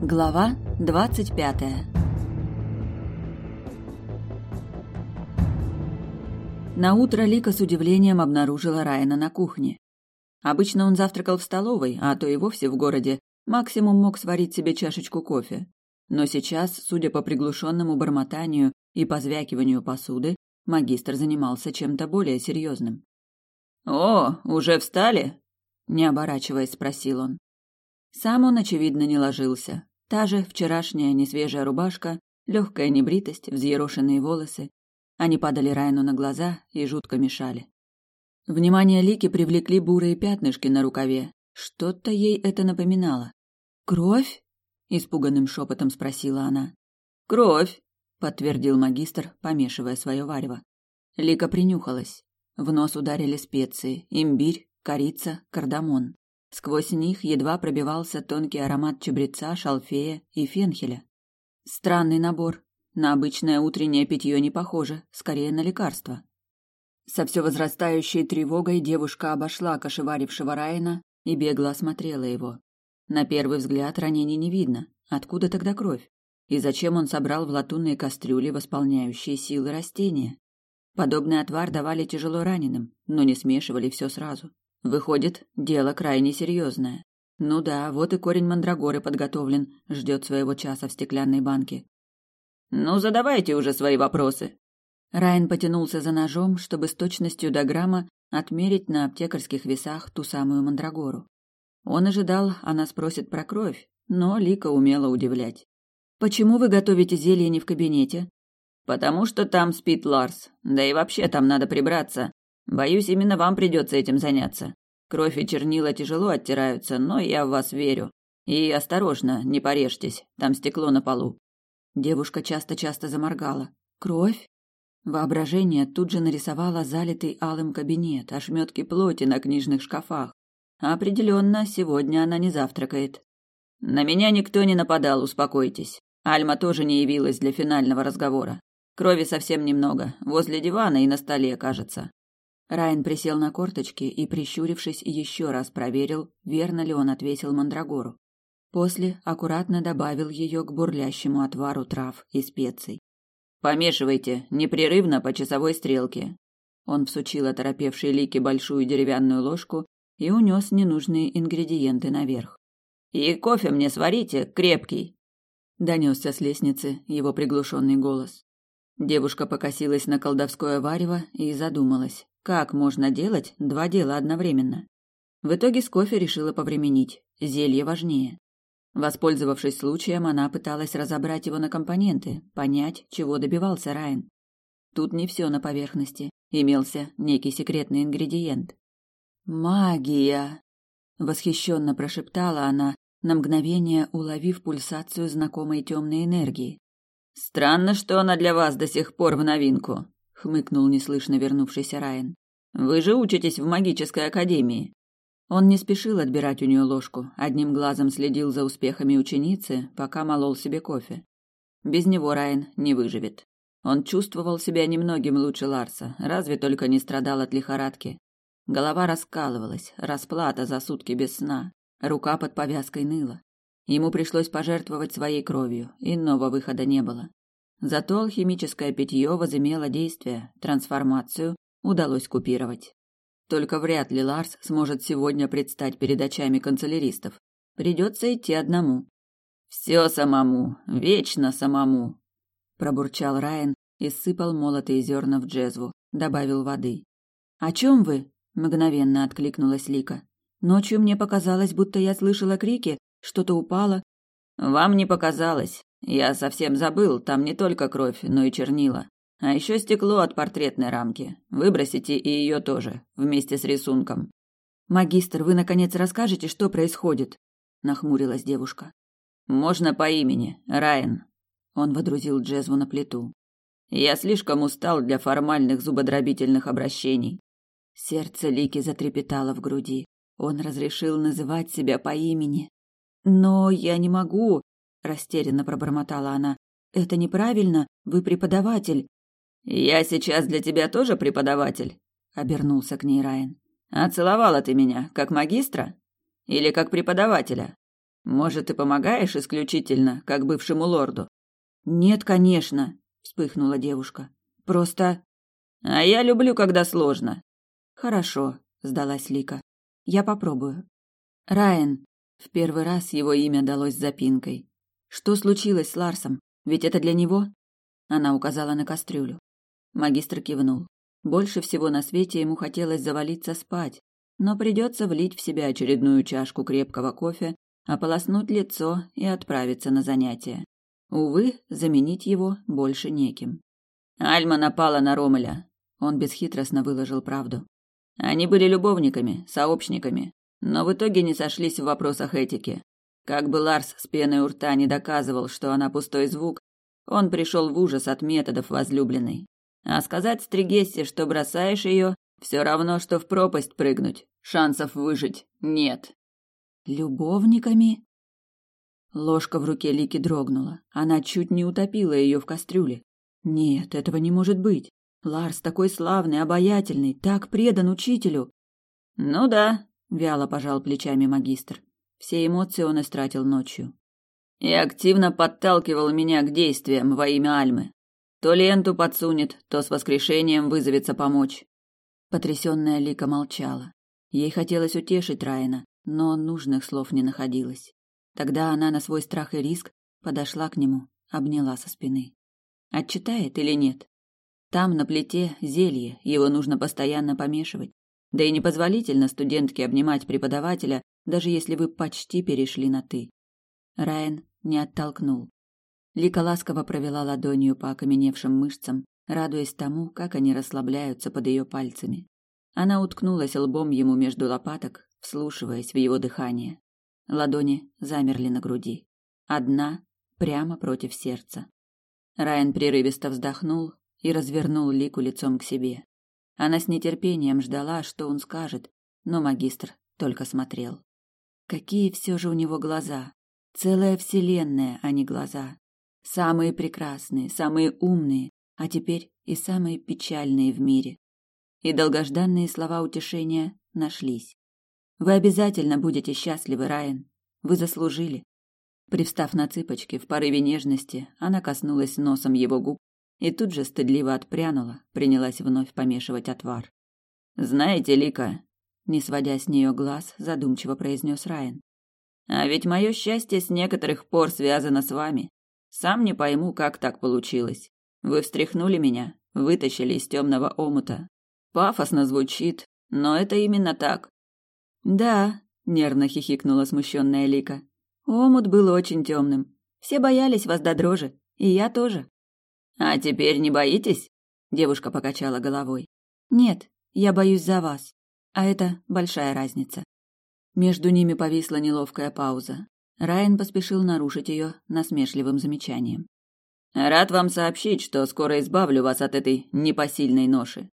Глава двадцать пятая На утро Лика с удивлением обнаружила Райана на кухне. Обычно он завтракал в столовой, а то и вовсе в городе, максимум мог сварить себе чашечку кофе. Но сейчас, судя по приглушенному бормотанию и позвякиванию посуды, магистр занимался чем-то более серьезным. «О, уже встали?» – не оборачиваясь, спросил он. Сам он, очевидно, не ложился. Та же вчерашняя несвежая рубашка, легкая небритость, взъерошенные волосы. Они падали Райну на глаза и жутко мешали. Внимание Лики привлекли бурые пятнышки на рукаве. Что-то ей это напоминало. «Кровь?» – испуганным шепотом спросила она. «Кровь!» – подтвердил магистр, помешивая свое варево. Лика принюхалась. В нос ударили специи – имбирь, корица, кардамон. Сквозь них едва пробивался тонкий аромат чабреца, шалфея и фенхеля. Странный набор. На обычное утреннее питье не похоже, скорее на лекарство. Со все возрастающей тревогой девушка обошла кошеварившего Райана и бегло осмотрела его. На первый взгляд ранений не видно. Откуда тогда кровь? И зачем он собрал в латунные кастрюли восполняющие силы растения? Подобный отвар давали тяжело раненым, но не смешивали все сразу. Выходит, дело крайне серьезное. Ну да, вот и корень мандрагоры подготовлен, ждет своего часа в стеклянной банке. Ну, задавайте уже свои вопросы. Райан потянулся за ножом, чтобы с точностью до грамма отмерить на аптекарских весах ту самую мандрагору. Он ожидал, она спросит про кровь, но Лика умела удивлять. «Почему вы готовите зелье не в кабинете?» Потому что там спит Ларс. Да и вообще там надо прибраться. Боюсь, именно вам придется этим заняться. Кровь и чернила тяжело оттираются, но я в вас верю. И осторожно, не порежьтесь. Там стекло на полу. Девушка часто-часто заморгала. Кровь? Воображение тут же нарисовало залитый алым кабинет, ошметки плоти на книжных шкафах. Определенно, сегодня она не завтракает. На меня никто не нападал, успокойтесь. Альма тоже не явилась для финального разговора. Крови совсем немного, возле дивана и на столе, кажется. Райан присел на корточки и, прищурившись, еще раз проверил, верно ли он ответил Мандрагору. После аккуратно добавил ее к бурлящему отвару трав и специй. «Помешивайте, непрерывно по часовой стрелке». Он всучил оторопевшей Лике большую деревянную ложку и унес ненужные ингредиенты наверх. «И кофе мне сварите, крепкий!» Донесся с лестницы его приглушенный голос. Девушка покосилась на колдовское варево и задумалась, как можно делать два дела одновременно. В итоге с кофе решила повременить, зелье важнее. Воспользовавшись случаем, она пыталась разобрать его на компоненты, понять, чего добивался Райан. Тут не все на поверхности, имелся некий секретный ингредиент. «Магия!» — восхищенно прошептала она, на мгновение уловив пульсацию знакомой темной энергии. Странно, что она для вас до сих пор в новинку, хмыкнул неслышно вернувшийся Райан. Вы же учитесь в магической академии. Он не спешил отбирать у нее ложку, одним глазом следил за успехами ученицы, пока молол себе кофе. Без него Райан не выживет. Он чувствовал себя немногим лучше Ларса, разве только не страдал от лихорадки. Голова раскалывалась, расплата за сутки без сна, рука под повязкой ныла. Ему пришлось пожертвовать своей кровью, иного выхода не было. Зато алхимическое питье возымело действие, трансформацию удалось купировать. Только вряд ли Ларс сможет сегодня предстать перед очами канцеляристов. Придется идти одному. «Все самому, вечно самому», – пробурчал Райан и сыпал молотые зерна в джезву, добавил воды. «О чем вы?» – мгновенно откликнулась Лика. «Ночью мне показалось, будто я слышала крики, что-то упало. Вам не показалось. Я совсем забыл, там не только кровь, но и чернила. А еще стекло от портретной рамки. Выбросите и ее тоже, вместе с рисунком. Магистр, вы наконец расскажете, что происходит? Нахмурилась девушка. Можно по имени, Райан. Он водрузил Джезву на плиту. Я слишком устал для формальных зубодробительных обращений. Сердце Лики затрепетало в груди. Он разрешил называть себя по имени. Но я не могу, растерянно пробормотала она. Это неправильно, вы преподаватель. Я сейчас для тебя тоже преподаватель, обернулся к ней Райан. А целовала ты меня как магистра или как преподавателя? Может, ты помогаешь исключительно, как бывшему лорду? Нет, конечно, вспыхнула девушка. Просто А я люблю, когда сложно. Хорошо, сдалась Лика. Я попробую. Райан. В первый раз его имя далось запинкой. Что случилось с Ларсом? Ведь это для него? Она указала на кастрюлю. Магистр кивнул. Больше всего на свете ему хотелось завалиться спать, но придется влить в себя очередную чашку крепкого кофе, ополоснуть лицо и отправиться на занятия. Увы, заменить его больше неким. Альма напала на Ромеля. Он бесхитростно выложил правду. Они были любовниками, сообщниками, но в итоге не сошлись в вопросах этики. Как бы Ларс с пеной у рта не доказывал, что она пустой звук, он пришел в ужас от методов возлюбленной. А сказать Стригессе, что бросаешь ее, все равно, что в пропасть прыгнуть. Шансов выжить нет. Любовниками? Ложка в руке Лики дрогнула. Она чуть не утопила ее в кастрюле. Нет, этого не может быть. Ларс такой славный, обаятельный, так предан учителю. Ну да, вяло пожал плечами магистр. Все эмоции он истратил ночью. И активно подталкивал меня к действиям во имя Альмы. То ленту подсунет, то с воскрешением вызовется помочь. Потрясенная Лика молчала. Ей хотелось утешить Райана, но нужных слов не находилось. Тогда она на свой страх и риск подошла к нему, обняла со спины. Отчитает или нет? Там на плите зелье, его нужно постоянно помешивать. Да и непозволительно студентке обнимать преподавателя, даже если вы почти перешли на «ты». Райан не оттолкнул. Лика ласково провела ладонью по окаменевшим мышцам, радуясь тому, как они расслабляются под ее пальцами. Она уткнулась лбом ему между лопаток, вслушиваясь в его дыхание. Ладони замерли на груди. Одна прямо против сердца. Райан прерывисто вздохнул и развернул Лику лицом к себе. Она с нетерпением ждала, что он скажет, но магистр только смотрел. Какие все же у него глаза! Целая вселенная, а не глаза. Самые прекрасные, самые умные, а теперь и самые печальные в мире. И долгожданные слова утешения нашлись. Вы обязательно будете счастливы, Райан. Вы заслужили. Привстав на цыпочки в порыве нежности, она коснулась носом его губ и тут же стыдливо отпрянула, принялась вновь помешивать отвар. «Знаете, Лика...» Не сводя с нее глаз, задумчиво произнес Райан. «А ведь мое счастье с некоторых пор связано с вами. Сам не пойму, как так получилось. Вы встряхнули меня, вытащили из темного омута. Пафосно звучит, но это именно так. Да, нервно хихикнула смущенная Лика. Омут был очень темным. Все боялись вас до дрожи, и я тоже. А теперь не боитесь? Девушка покачала головой. Нет, я боюсь за вас. А это большая разница. Между ними повисла неловкая пауза. Райан поспешил нарушить ее насмешливым замечанием. «Рад вам сообщить, что скоро избавлю вас от этой непосильной ноши.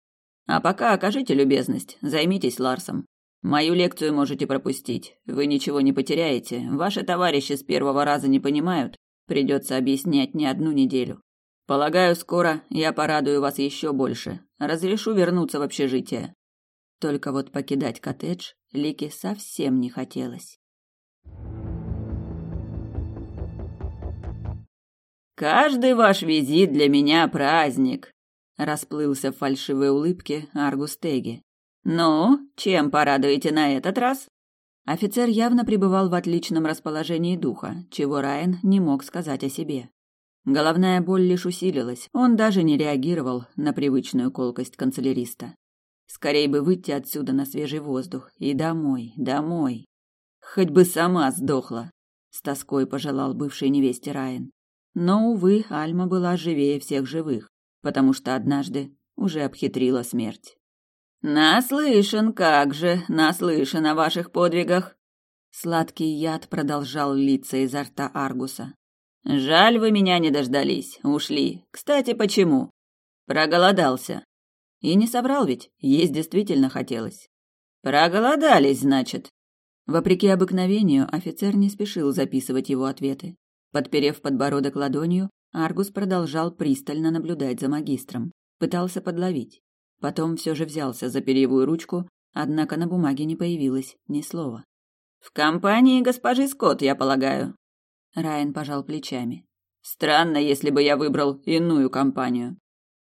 А пока окажите любезность, займитесь Ларсом. Мою лекцию можете пропустить. Вы ничего не потеряете. Ваши товарищи с первого раза не понимают. Придется объяснять не одну неделю. Полагаю, скоро я порадую вас еще больше. Разрешу вернуться в общежитие». Только вот покидать коттедж Лике совсем не хотелось. Каждый ваш визит для меня праздник, расплылся в фальшивой улыбке Аргус. Ну, чем порадуете на этот раз? Офицер явно пребывал в отличном расположении духа, чего Райан не мог сказать о себе. Головная боль лишь усилилась, он даже не реагировал на привычную колкость канцеляриста. Скорей бы выйти отсюда на свежий воздух и домой, домой. Хоть бы сама сдохла, с тоской пожелал бывшей невесте Райан. Но, увы, Альма была живее всех живых, потому что однажды уже обхитрила смерть. «Наслышан, как же, наслышан о ваших подвигах!» Сладкий яд продолжал литься изо рта Аргуса. «Жаль, вы меня не дождались, ушли. Кстати, почему?» «Проголодался». И не соврал ведь, есть действительно хотелось. «Проголодались, значит?» Вопреки обыкновению, офицер не спешил записывать его ответы. Подперев подбородок ладонью, Аргус продолжал пристально наблюдать за магистром. Пытался подловить. Потом все же взялся за перьевую ручку, однако на бумаге не появилось ни слова. В компании госпожи Скотт, я полагаю. Райан пожал плечами. Странно, если бы я выбрал иную компанию.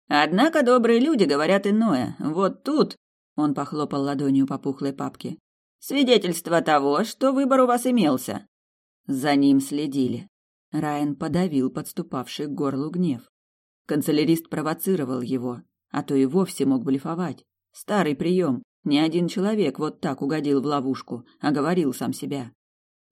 Однако добрые люди говорят иное. Вот тут, он похлопал ладонью по пухлой папке. Свидетельство того, что выбор у вас имелся. За ним следили. Райан подавил подступавший к горлу гнев. Канцелярист провоцировал его, а то и вовсе мог блефовать. Старый прием. Ни один человек вот так угодил в ловушку, а говорил сам себя.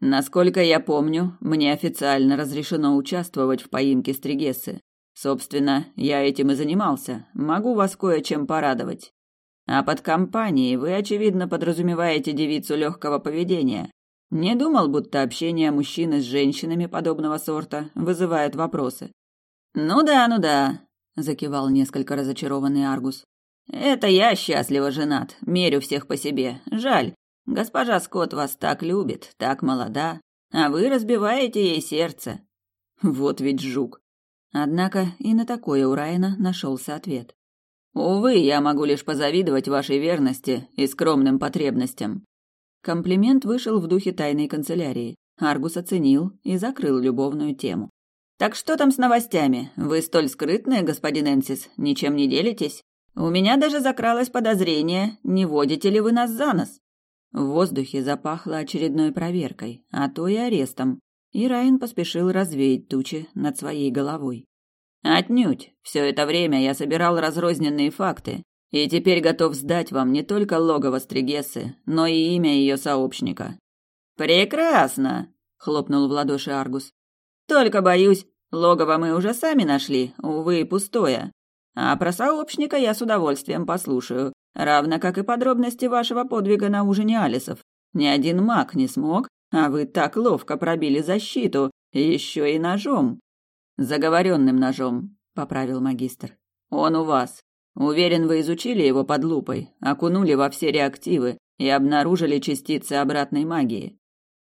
Насколько я помню, мне официально разрешено участвовать в поимке Стригессы. Собственно, я этим и занимался. Могу вас кое-чем порадовать. А под компанией вы, очевидно, подразумеваете девицу легкого поведения. Не думал, будто общение мужчины с женщинами подобного сорта вызывает вопросы. Ну да, ну да, закивал несколько разочарованный Аргус. Это я счастливо женат, мерю всех по себе. Жаль, госпожа Скотт вас так любит, так молода, а вы разбиваете ей сердце. Вот ведь жук. Однако и на такое у Райана нашелся ответ. Увы, я могу лишь позавидовать вашей верности и скромным потребностям. Комплимент вышел в духе тайной канцелярии. Аргус оценил и закрыл любовную тему. Так что там с новостями? Вы столь скрытные, господин Энсис, ничем не делитесь? У меня даже закралось подозрение, не водите ли вы нас за нос? В воздухе запахло очередной проверкой, а то и арестом, и Райан поспешил развеять тучи над своей головой. Отнюдь. Все это время я собирал разрозненные факты, и теперь готов сдать вам не только логово Стригессы, но и имя ее сообщника. Прекрасно, хлопнул в ладоши Аргус. Только боюсь, логово мы уже сами нашли, увы, пустое. А про сообщника я с удовольствием послушаю, равно как и подробности вашего подвига на ужине Алисов. Ни один маг не смог, а вы так ловко пробили защиту, еще и ножом. Заговоренным ножом, поправил магистр. Он у вас. Уверен, вы изучили его под лупой, окунули во все реактивы и обнаружили частицы обратной магии.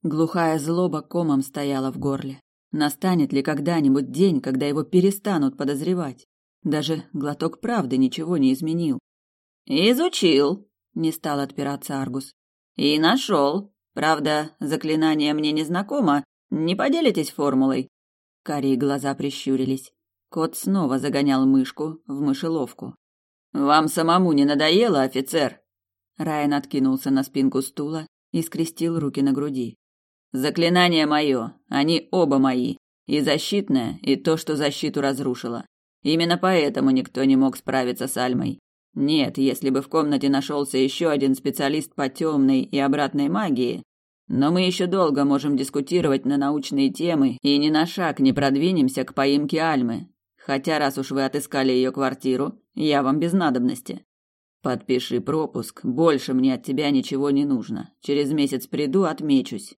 Глухая злоба комом стояла в горле. Настанет ли когда-нибудь день, когда его перестанут подозревать? Даже глоток правды ничего не изменил. «Изучил», — не стал отпираться Аргус. «И нашел. Правда, заклинание мне не знакомо. Не поделитесь формулой?» Карие глаза прищурились. Кот снова загонял мышку в мышеловку. «Вам самому не надоело, офицер?» Райан откинулся на спинку стула и скрестил руки на груди. «Заклинание мое, они оба мои, и защитное, и то, что защиту разрушило. Именно поэтому никто не мог справиться с Альмой. Нет, если бы в комнате нашелся еще один специалист по темной и обратной магии, но мы еще долго можем дискутировать на научные темы и ни на шаг не продвинемся к поимке Альмы. Хотя раз уж вы отыскали ее квартиру, я вам без надобности. Подпиши пропуск, больше мне от тебя ничего не нужно. Через месяц приду, отмечусь.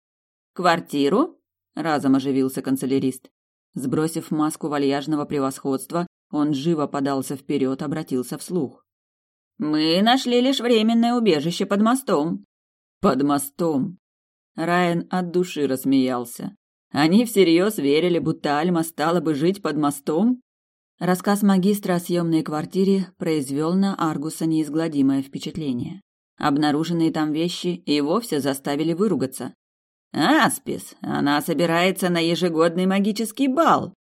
Квартиру? Разом оживился канцелярист. Сбросив маску вальяжного превосходства, он живо подался вперед, обратился вслух. Мы нашли лишь временное убежище под мостом. Под мостом. Райан от души рассмеялся. Они всерьез верили, будто Альма стала бы жить под мостом? Рассказ магистра о съемной квартире произвел на Аргуса неизгладимое впечатление. Обнаруженные там вещи и вовсе заставили выругаться. «Аспис, она собирается на ежегодный магический бал!»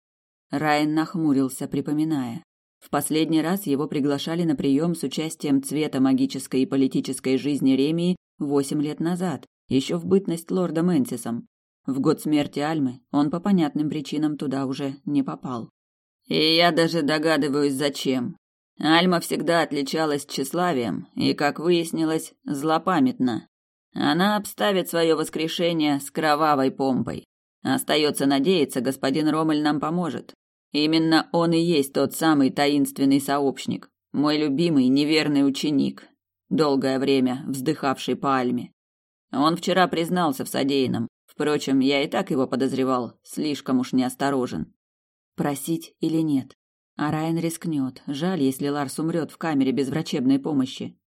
Райан нахмурился, припоминая. В последний раз его приглашали на прием с участием цвета магической и политической жизни Ремии восемь лет назад, еще в бытность лордом Энсисом. В год смерти Альмы он по понятным причинам туда уже не попал. И я даже догадываюсь, зачем. Альма всегда отличалась тщеславием и, как выяснилось, злопамятна. Она обставит свое воскрешение с кровавой помпой. Остается надеяться, господин Ромель нам поможет. Именно он и есть тот самый таинственный сообщник, мой любимый неверный ученик, долгое время вздыхавший по Альме. Он вчера признался в содеянном. Впрочем, я и так его подозревал, слишком уж неосторожен. Просить или нет? А Райан рискнет. Жаль, если Ларс умрет в камере без врачебной помощи.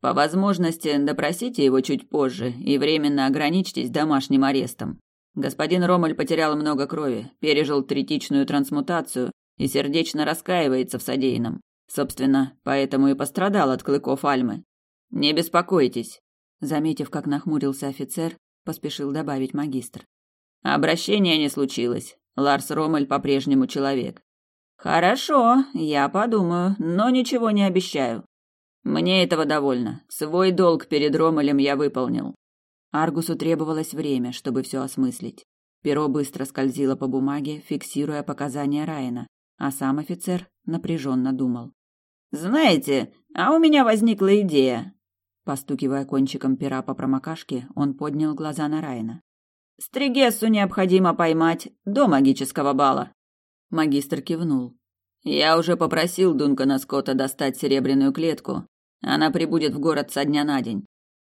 По возможности допросите его чуть позже и временно ограничьтесь домашним арестом. Господин Ромаль потерял много крови, пережил третичную трансмутацию и сердечно раскаивается в содеянном. Собственно, поэтому и пострадал от клыков Альмы. Не беспокойтесь. Заметив, как нахмурился офицер, поспешил добавить магистр. Обращения не случилось. Ларс Ромель по-прежнему человек. Хорошо, я подумаю, но ничего не обещаю. Мне этого довольно. Свой долг перед Ромелем я выполнил. Аргусу требовалось время, чтобы все осмыслить. Перо быстро скользило по бумаге, фиксируя показания Райана, а сам офицер напряженно думал. «Знаете, а у меня возникла идея!» Постукивая кончиком пера по промокашке, он поднял глаза на Райана. «Стригессу необходимо поймать до магического бала!» Магистр кивнул. «Я уже попросил Дункана Скотта достать серебряную клетку. Она прибудет в город со дня на день».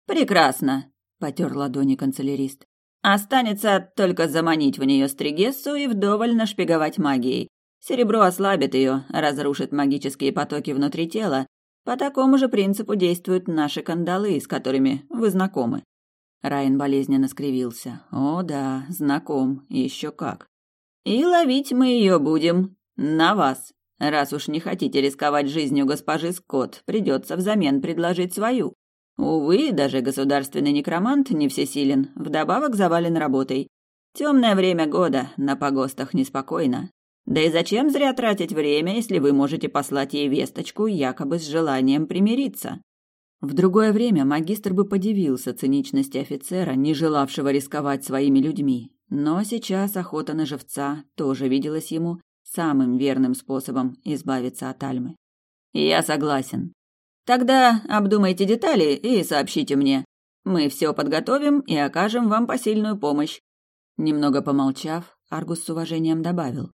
«Прекрасно!» — потер ладони канцелярист. «Останется только заманить в нее Стригессу и вдоволь нашпиговать магией. Серебро ослабит ее, разрушит магические потоки внутри тела. По такому же принципу действуют наши кандалы, с которыми вы знакомы. Райан болезненно скривился. О да, знаком, еще как. И ловить мы ее будем на вас. Раз уж не хотите рисковать жизнью госпожи Скотт, придется взамен предложить свою. Увы, даже государственный некромант не всесилен, вдобавок завален работой. Темное время года, на погостах неспокойно. Да и зачем зря тратить время, если вы можете послать ей весточку якобы с желанием примириться? В другое время магистр бы подивился циничности офицера, не желавшего рисковать своими людьми. Но сейчас охота на живца тоже виделась ему самым верным способом избавиться от Альмы. «Я согласен. Тогда обдумайте детали и сообщите мне. Мы все подготовим и окажем вам посильную помощь». Немного помолчав, Аргус с уважением добавил.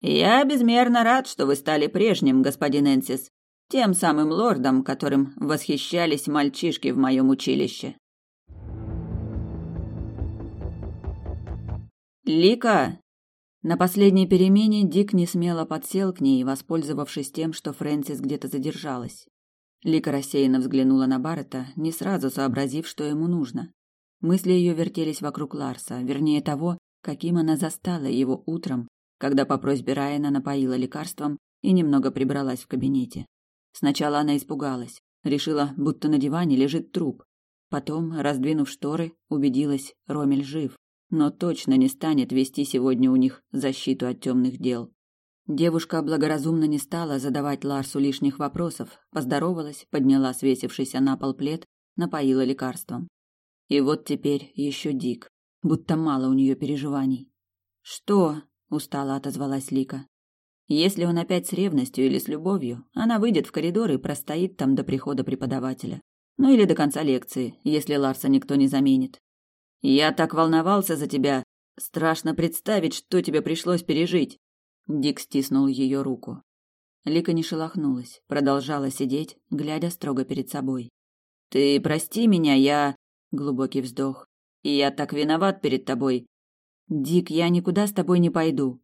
«Я безмерно рад, что вы стали прежним, господин Энсис, тем самым лордом, которым восхищались мальчишки в моем училище». «Лика!» На последней перемене Дик не смело подсел к ней, воспользовавшись тем, что Фрэнсис где-то задержалась. Лика рассеянно взглянула на Баррета, не сразу сообразив, что ему нужно. Мысли ее вертелись вокруг Ларса, вернее того, каким она застала его утром когда по просьбе Райана напоила лекарством и немного прибралась в кабинете. Сначала она испугалась, решила, будто на диване лежит труп. Потом, раздвинув шторы, убедилась, Ромель жив, но точно не станет вести сегодня у них защиту от темных дел. Девушка благоразумно не стала задавать Ларсу лишних вопросов, поздоровалась, подняла свесившийся на пол плед, напоила лекарством. И вот теперь еще Дик, будто мало у нее переживаний. «Что?» Устало отозвалась Лика. Если он опять с ревностью или с любовью, она выйдет в коридор и простоит там до прихода преподавателя. Ну или до конца лекции, если Ларса никто не заменит. Я так волновался за тебя. Страшно представить, что тебе пришлось пережить. Дик стиснул ее руку. Лика не шелохнулась, продолжала сидеть, глядя строго перед собой. Ты прости меня, я глубокий вздох. И я так виноват перед тобой. Дик, я никуда с тобой не пойду,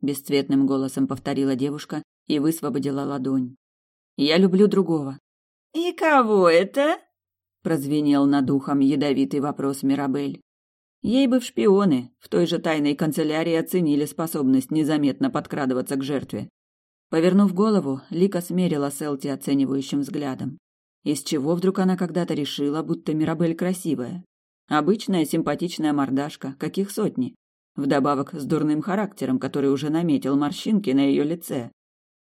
бесцветным голосом повторила девушка и высвободила ладонь. Я люблю другого. И кого это? прозвенел над ухом ядовитый вопрос Мирабель. Ей бы в шпионы, в той же тайной канцелярии оценили способность незаметно подкрадываться к жертве. Повернув голову, Лика смерила Селти оценивающим взглядом. Из чего вдруг она когда-то решила, будто Мирабель красивая? Обычная симпатичная мордашка, каких сотни вдобавок с дурным характером, который уже наметил морщинки на ее лице.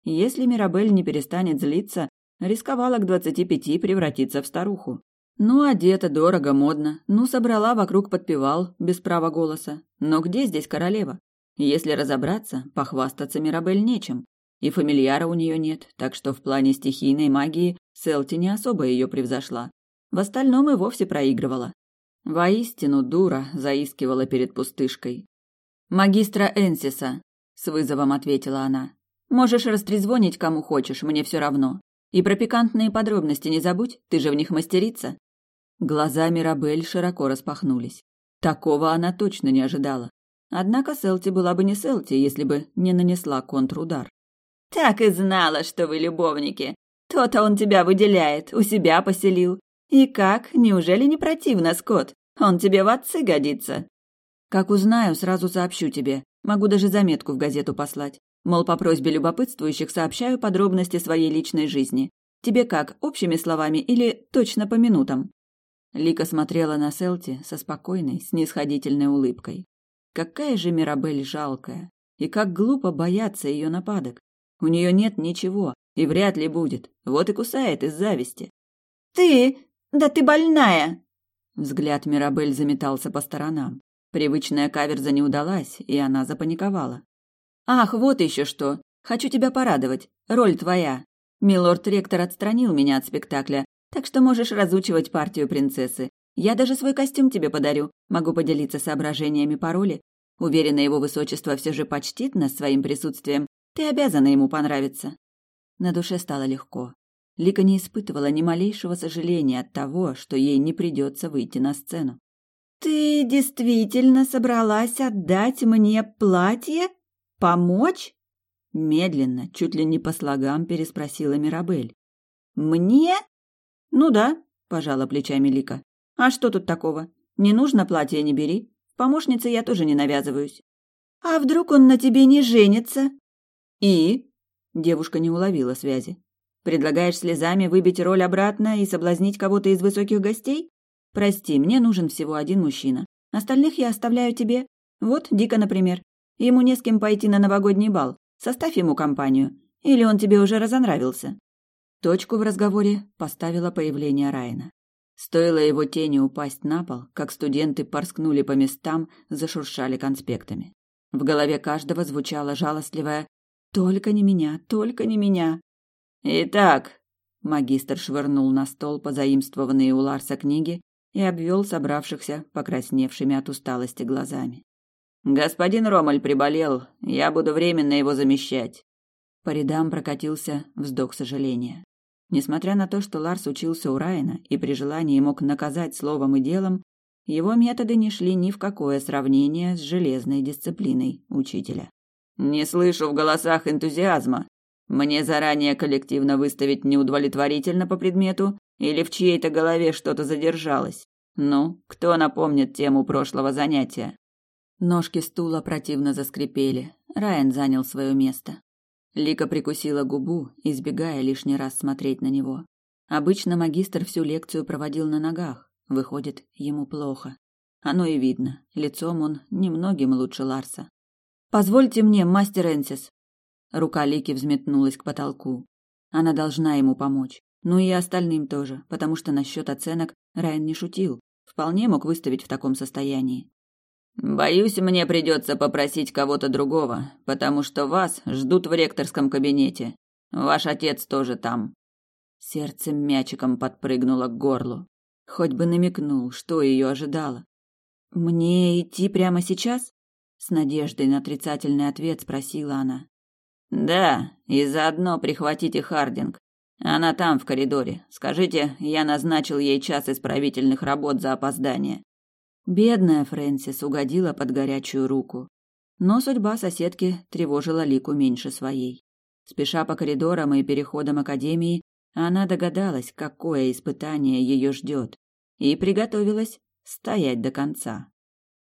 Если Мирабель не перестанет злиться, рисковала к двадцати пяти превратиться в старуху. Ну, одета дорого, модно, ну, собрала вокруг подпевал, без права голоса. Но где здесь королева? Если разобраться, похвастаться Мирабель нечем. И фамильяра у нее нет, так что в плане стихийной магии Селти не особо ее превзошла. В остальном и вовсе проигрывала. Воистину дура заискивала перед пустышкой. «Магистра Энсиса», — с вызовом ответила она. «Можешь растрезвонить кому хочешь, мне все равно. И про пикантные подробности не забудь, ты же в них мастерица». Глаза Мирабель широко распахнулись. Такого она точно не ожидала. Однако Селти была бы не Селти, если бы не нанесла контрудар. «Так и знала, что вы любовники. То-то он тебя выделяет, у себя поселил. И как, неужели не противно, Скотт? Он тебе в отцы годится». Как узнаю, сразу сообщу тебе. Могу даже заметку в газету послать. Мол, по просьбе любопытствующих сообщаю подробности своей личной жизни. Тебе как, общими словами или точно по минутам? Лика смотрела на Селти со спокойной, снисходительной улыбкой. Какая же Мирабель жалкая, и как глупо бояться ее нападок. У нее нет ничего, и вряд ли будет. Вот и кусает из зависти. «Ты! Да ты больная!» Взгляд Мирабель заметался по сторонам. Привычная каверза не удалась, и она запаниковала. «Ах, вот еще что! Хочу тебя порадовать. Роль твоя. Милорд-ректор отстранил меня от спектакля, так что можешь разучивать партию принцессы. Я даже свой костюм тебе подарю. Могу поделиться соображениями по роли. Уверена, его высочество все же почтит нас своим присутствием. Ты обязана ему понравиться». На душе стало легко. Лика не испытывала ни малейшего сожаления от того, что ей не придется выйти на сцену. «Ты действительно собралась отдать мне платье? Помочь?» Медленно, чуть ли не по слогам, переспросила Мирабель. «Мне?» «Ну да», – пожала плечами Лика. «А что тут такого? Не нужно платье, не бери. Помощнице я тоже не навязываюсь». «А вдруг он на тебе не женится?» «И?» – девушка не уловила связи. Предлагаешь слезами выбить роль обратно и соблазнить кого-то из высоких гостей? Прости, мне нужен всего один мужчина. Остальных я оставляю тебе. Вот Дика, например. Ему не с кем пойти на новогодний бал. Составь ему компанию. Или он тебе уже разонравился?» Точку в разговоре поставила появление Райана. Стоило его тени упасть на пол, как студенты порскнули по местам, зашуршали конспектами. В голове каждого звучало жалостливое «Только не меня, только не меня!» «Итак», — магистр швырнул на стол позаимствованные у Ларса книги и обвел собравшихся покрасневшими от усталости глазами. «Господин Ромаль приболел, я буду временно его замещать». По рядам прокатился вздох сожаления. Несмотря на то, что Ларс учился у Райана и при желании мог наказать словом и делом, его методы не шли ни в какое сравнение с железной дисциплиной учителя. «Не слышу в голосах энтузиазма», мне заранее коллективно выставить неудовлетворительно по предмету или в чьей-то голове что-то задержалось? Ну, кто напомнит тему прошлого занятия? Ножки стула противно заскрипели. Райан занял свое место. Лика прикусила губу, избегая лишний раз смотреть на него. Обычно магистр всю лекцию проводил на ногах. Выходит, ему плохо. Оно и видно. Лицом он немногим лучше Ларса. «Позвольте мне, мастер Энсис», Рука Лики взметнулась к потолку. Она должна ему помочь. Ну и остальным тоже, потому что насчет оценок Райан не шутил. Вполне мог выставить в таком состоянии. «Боюсь, мне придется попросить кого-то другого, потому что вас ждут в ректорском кабинете. Ваш отец тоже там». Сердце мячиком подпрыгнуло к горлу. Хоть бы намекнул, что ее ожидало. «Мне идти прямо сейчас?» С надеждой на отрицательный ответ спросила она. Да, и заодно прихватите Хардинг. Она там в коридоре. Скажите, я назначил ей час исправительных работ за опоздание. Бедная Фрэнсис угодила под горячую руку. Но судьба соседки тревожила Лику меньше своей. Спеша по коридорам и переходам академии, она догадалась, какое испытание ее ждет, и приготовилась стоять до конца.